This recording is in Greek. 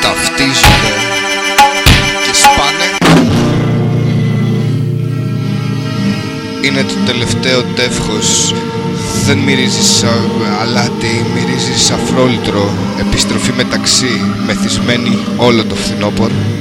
ταυτίζονται και σπάνε. Είναι το τελευταίο τεύχος. Δεν μυρίζεις σαν αλάτι, μυρίζεις σαν επιστροφή μεταξύ μεθυσμένη όλο το φθινόπωρο.